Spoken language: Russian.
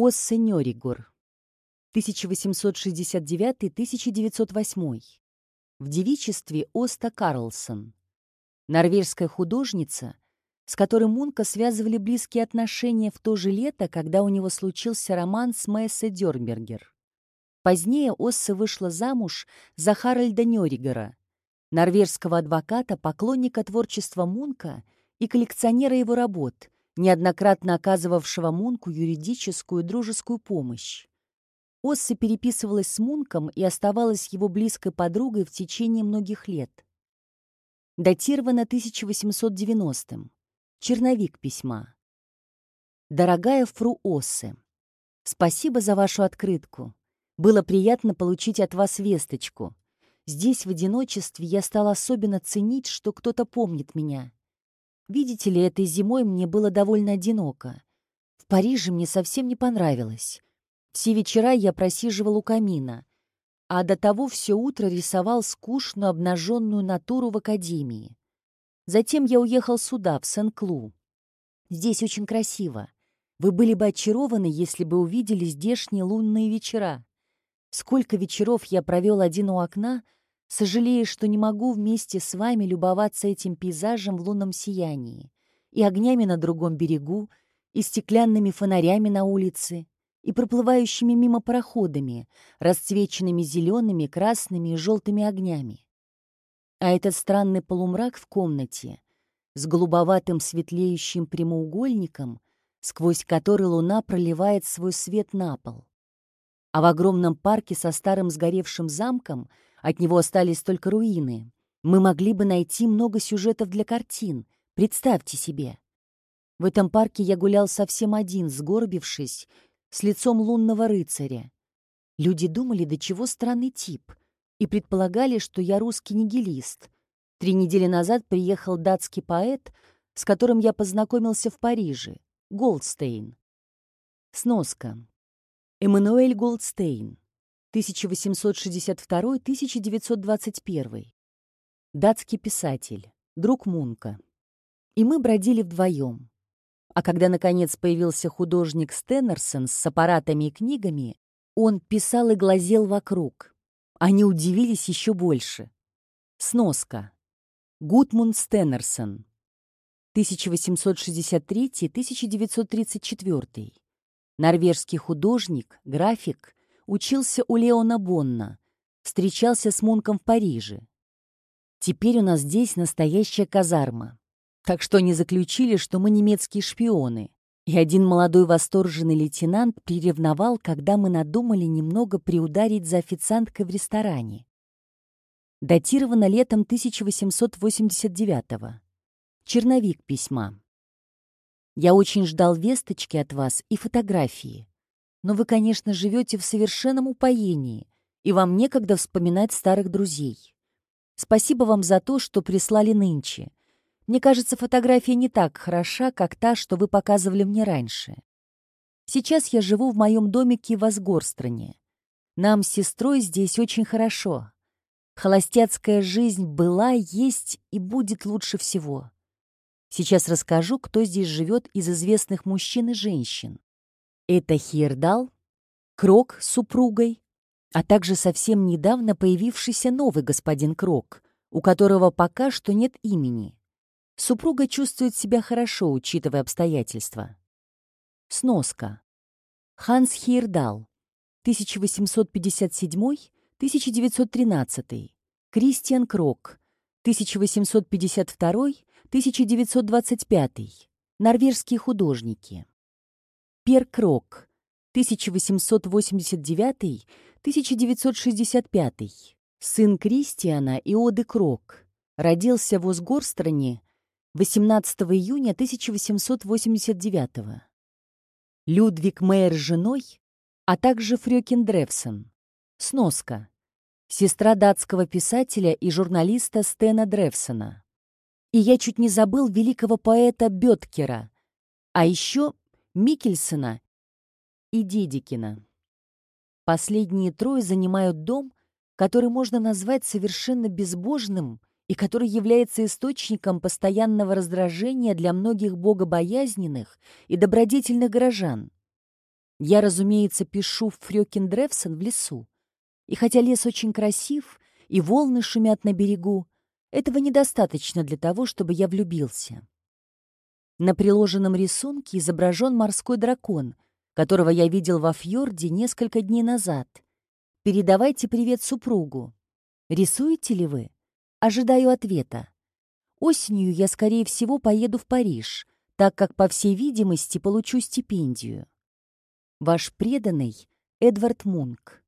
Оссе Нёригор, 1869-1908. В девичестве Оста Карлсон. Норвежская художница, с которой Мунка связывали близкие отношения в то же лето, когда у него случился роман с Мэссе Дёрнбергер. Позднее Оссе вышла замуж за Харальда Нёригера, норвежского адвоката, поклонника творчества Мунка и коллекционера его работ, неоднократно оказывавшего Мунку юридическую и дружескую помощь. Осса переписывалась с Мунком и оставалась его близкой подругой в течение многих лет. Датировано 1890-м. Черновик письма. Дорогая фру Оссе, спасибо за вашу открытку. Было приятно получить от вас весточку. Здесь, в одиночестве, я стал особенно ценить, что кто-то помнит меня. Видите ли, этой зимой мне было довольно одиноко. В Париже мне совсем не понравилось. Все вечера я просиживал у камина, а до того все утро рисовал скучную обнаженную натуру в академии. Затем я уехал сюда, в Сен-Клу. Здесь очень красиво. Вы были бы очарованы, если бы увидели здешние лунные вечера. Сколько вечеров я провел один у окна, сожалея, что не могу вместе с вами любоваться этим пейзажем в лунном сиянии, и огнями на другом берегу, и стеклянными фонарями на улице, и проплывающими мимо пароходами, расцвеченными зелеными, красными и желтыми огнями. А этот странный полумрак в комнате с голубоватым светлеющим прямоугольником, сквозь который луна проливает свой свет на пол. А в огромном парке со старым сгоревшим замком от него остались только руины. Мы могли бы найти много сюжетов для картин. Представьте себе. В этом парке я гулял совсем один, сгорбившись, с лицом лунного рыцаря. Люди думали, до чего странный тип, и предполагали, что я русский нигилист. Три недели назад приехал датский поэт, с которым я познакомился в Париже, Голдстейн. Сноска. Эммануэль Голдстейн, 1862-1921. Датский писатель, друг Мунка. И мы бродили вдвоем. А когда, наконец, появился художник Стеннерсон с аппаратами и книгами, он писал и глазел вокруг. Они удивились еще больше. Сноска. Гутмунд Стеннерсон. 1863-1934 Норвежский художник, график, учился у Леона Бонна, встречался с Мунком в Париже. Теперь у нас здесь настоящая казарма. Так что они заключили, что мы немецкие шпионы. И один молодой восторженный лейтенант приревновал, когда мы надумали немного приударить за официанткой в ресторане. Датировано летом 1889 -го. Черновик письма. Я очень ждал весточки от вас и фотографии. Но вы, конечно, живете в совершенном упоении, и вам некогда вспоминать старых друзей. Спасибо вам за то, что прислали нынче. Мне кажется, фотография не так хороша, как та, что вы показывали мне раньше. Сейчас я живу в моем домике в Асгорстране. Нам с сестрой здесь очень хорошо. Холостяцкая жизнь была, есть и будет лучше всего. Сейчас расскажу, кто здесь живет из известных мужчин и женщин. Это Хирдал, Крок с супругой, а также совсем недавно появившийся новый господин Крок, у которого пока что нет имени. Супруга чувствует себя хорошо, учитывая обстоятельства. Сноска. Ханс Хирдал, 1857-1913. Кристиан Крок, 1852 1925. Норвежские художники. Пер Крок. 1889-1965. Сын Кристиана и Оды Крок. Родился в Осгорстране 18 июня 1889. Людвиг Мейер с женой, а также Фрёкин Древсон. Сноска. Сестра датского писателя и журналиста Стена Древсона. И я чуть не забыл великого поэта Бёткера, а еще Микельсона и Дедикина. Последние трое занимают дом, который можно назвать совершенно безбожным и который является источником постоянного раздражения для многих богобоязненных и добродетельных горожан. Я, разумеется, пишу в Фрёкиндревсен в лесу. И хотя лес очень красив, и волны шумят на берегу, этого недостаточно для того, чтобы я влюбился. На приложенном рисунке изображен морской дракон, которого я видел во фьорде несколько дней назад. Передавайте привет супругу. Рисуете ли вы? Ожидаю ответа. Осенью я, скорее всего, поеду в Париж, так как, по всей видимости, получу стипендию. Ваш преданный Эдвард Мунк.